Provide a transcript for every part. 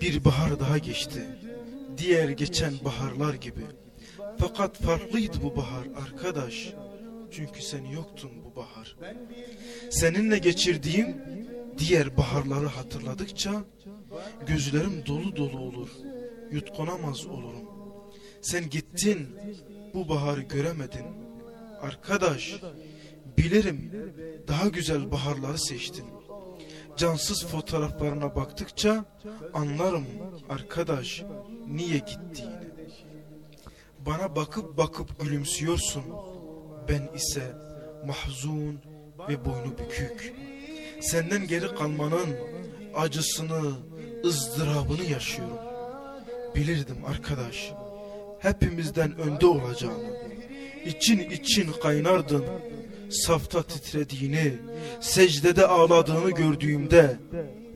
Bir bahar daha geçti. Diğer geçen baharlar gibi. Fakat farklıydı bu bahar arkadaş. Çünkü sen yoktun bu bahar. Seninle geçirdiğim diğer baharları hatırladıkça gözlerim dolu dolu olur. Yutkunamaz olurum. Sen gittin bu baharı göremedin. Arkadaş bilirim daha güzel baharları seçtin. Cansız fotoğraflarına baktıkça anlarım arkadaş niye gittiğini. Bana bakıp bakıp gülümsüyorsun. Ben ise mahzun ve boynu bükük. Senden geri kalmanın acısını, ızdırabını yaşıyorum. Bilirdim arkadaş, hepimizden önde olacağını. İçin için kaynardın, safta titrediğini, secdede ağladığını gördüğümde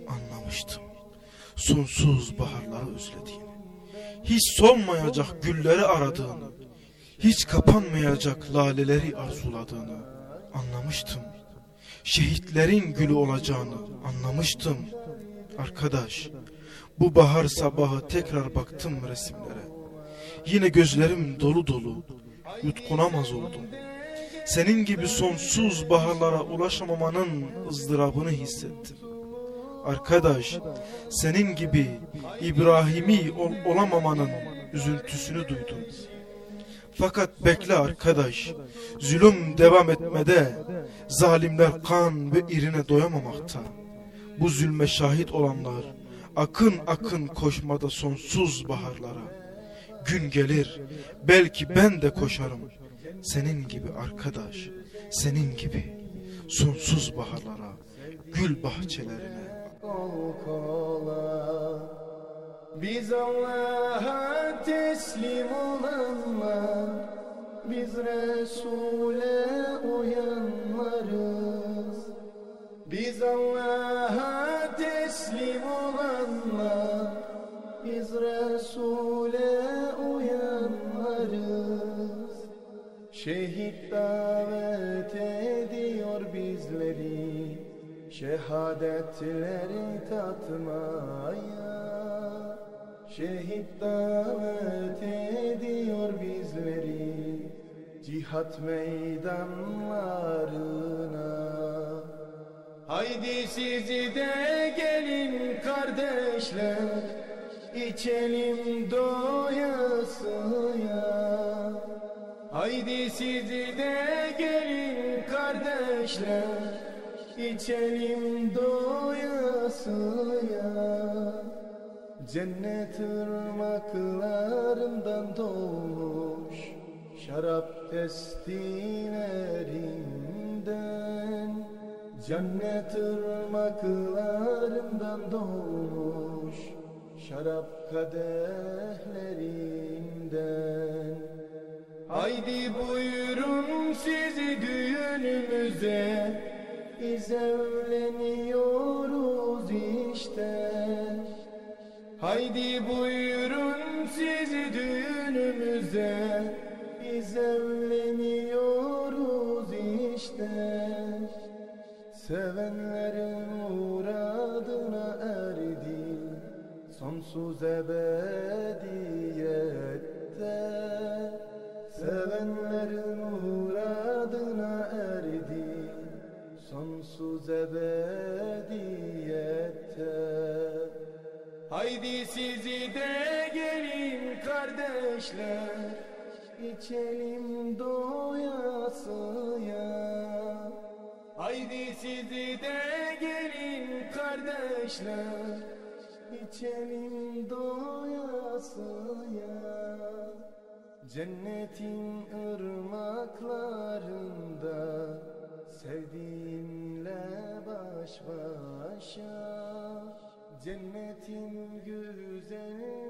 anlamıştım. Sonsuz baharları özlediğini, hiç solmayacak gülleri aradığını, hiç kapanmayacak laleleri arzuladığını anlamıştım. Şehitlerin gülü olacağını anlamıştım. Arkadaş, bu bahar sabahı tekrar baktım resimlere. Yine gözlerim dolu dolu, yutkunamaz oldum. Senin gibi sonsuz baharlara ulaşamamanın ızdırabını hissettim. Arkadaş, senin gibi İbrahimi ol olamamanın üzüntüsünü duydum. Fakat bekle arkadaş, zulüm devam etmede, zalimler kan ve irine doyamamakta. Bu zulme şahit olanlar, akın akın koşmada sonsuz baharlara. Gün gelir, belki ben de koşarım, senin gibi arkadaş, senin gibi sonsuz baharlara, gül bahçelerine. Biz Allah'a teslim olanlar Biz Resul'e uyanlarız Biz Allah'a Şehit davet ediyor bizleri Şehadetleri tatmaya. Şehit davet ediyor bizleri Cihat meydanlarına. Haydi sizi de gelin kardeşler içelim doyasıya Haydi sizi de gelin kardeşler. İçelim doyasıya Cennet ırmaklarından doğmuş Şarap testilerinden. Cennet ırmaklarından doğmuş Şarap kadehlerinden Haydi buyurun sizi düğünümüze. Biz evleniyoruz işte. Haydi buyurun sizi düğünümüze. Biz evleniyoruz işte. Sevenlerin muradına erdi. Sonsuz ebediyette Sevenlerin muradına erdi Sonsuz ebediyette Haydi sizi de gelin kardeşler içelim doyasıya Haydi sizi de gelin kardeşler içelim doyasıya Cennetin ırmaklarında sevdiğinle baş başa. Cennetin güzelliğinde